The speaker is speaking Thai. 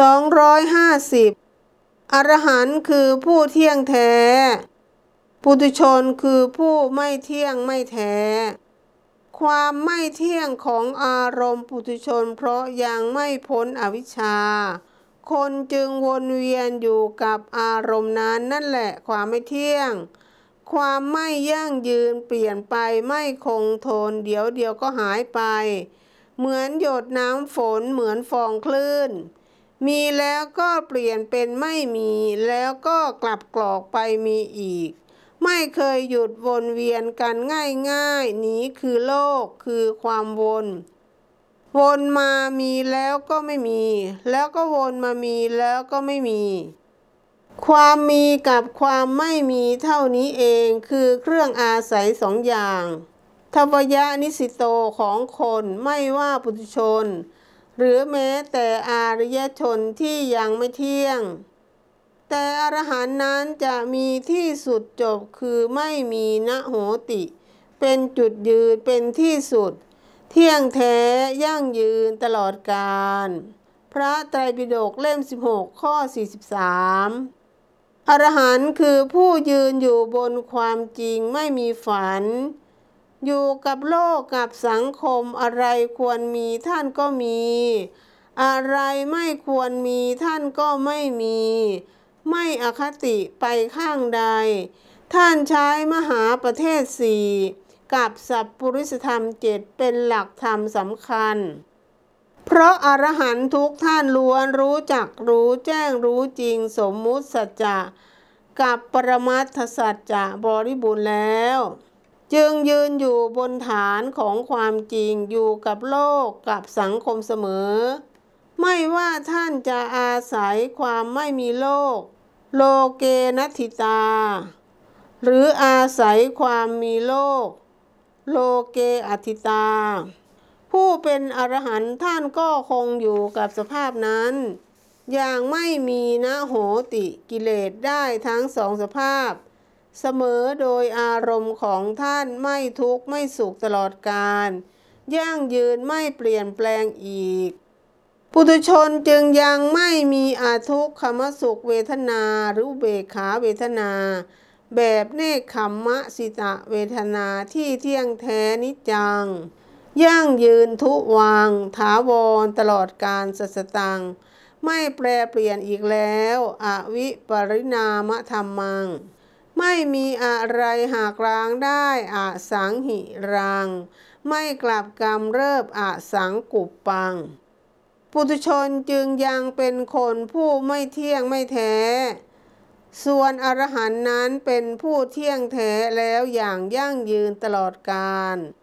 250 อรหันต์คือผู้เที่ยงแท้ ปุถุชนคือผู้ไม่เที่ยงไม่แท้ ความไม่เที่ยงของอารมณ์ปุถุชน เพราะยังไม่พ้นอวิชชา คนจึงวนเวียนอยู่กับอารมณ์นั้นนั่นแหละความไม่เที่ยง ความไม่ยั่งยืนเปลี่ยนไปไม่คงทนเดี๋ยวเดียวก็หายไป เหมือนหยดน้ำฝนเหมือนฟองคลื่น มีแล้วก็เปลี่ยนเป็นไม่มีแล้วก็กลับกรอกไปมีอีก ไม่เคยหยุดวนเวียนกันง่ายๆ นี้คือโลกคือความวน วนมามีแล้วก็ไม่มี แล้วก็วนมามีแล้วก็ไม่มี ความมีกับความไม่มีเท่านี้เองคือเครื่องอาศัยสองอย่างทวยะนิสิโตของคนไม่ว่าปุถุชน หรือแม้แต่อารยชนที่ยังไม่เที่ยง แต่อรหันนั้นจะมีที่สุดจบคือไม่มีนะโหติ เป็นจุดยืนเป็นที่สุด เที่ยงแท้ยั่งยืนตลอดกาลพระไตรปิฎกเล่ม 16 ข้อ 43 อรหันต์คือผู้ยืนอยู่บนความจริงไม่มีฝัน อยู่กับโลกกับสังคมอะไรควรมีท่านก็มี อะไรไม่ควรมีท่านก็ไม่มี ไม่อคติไปข้างใด ท่านใช้มหาประเทศสี่กับสัพปริสธรรมเจ็ดเป็นหลักธรรมสำคัญ เพราะอรหันต์ทุกท่านล้วนรู้จักรู้แจ้งรู้จริงสมมุติสัจจะกับปรมัตถสัจจะบริบูรณ์แล้ว จึงยืนอยู่บนฐานของความจริงอยู่กับโลกกับสังคมเสมอ ไม่ว่าท่านจะอาศัยความไม่มีโลก โลเกนัติตา หรืออาศัยความมีโลก โลเกอติตา ผู้เป็นอรหันต์ท่านก็คงอยู่กับสภาพนั้น อย่างไม่มีนะโหติกิเลสได้ทั้งสองสภาพ เสมอโดยอารมณ์ของท่านไม่ทุกข์ไม่สุขตลอดกาลยั่งยืนไม่เปลี่ยนแปลงอีก ปุถุชนจึงยังไม่มีอาทุกขมสุขเวทนาหรือเบขาเวทนา แบบเนคขมมะสิตะเวทนาที่เที่ยงแท้นิจจัง ยั่งยืนทุวังถาวรตลอดการสัสตัง ไม่แปรเปลี่ยนอีกแล้ว อวิปริณามธรรมัง ไม่มีอะไรหากล้างได้อาสังหิรัง ไม่กลับกรรมเริบอาสังกุปปัง ปุถุชนจึงยังเป็นคนผู้ไม่เที่ยงไม่แท้ ส่วนอรหันต์นั้นเป็นผู้เที่ยงแท้แล้วอย่างยั่งยืนตลอดกาล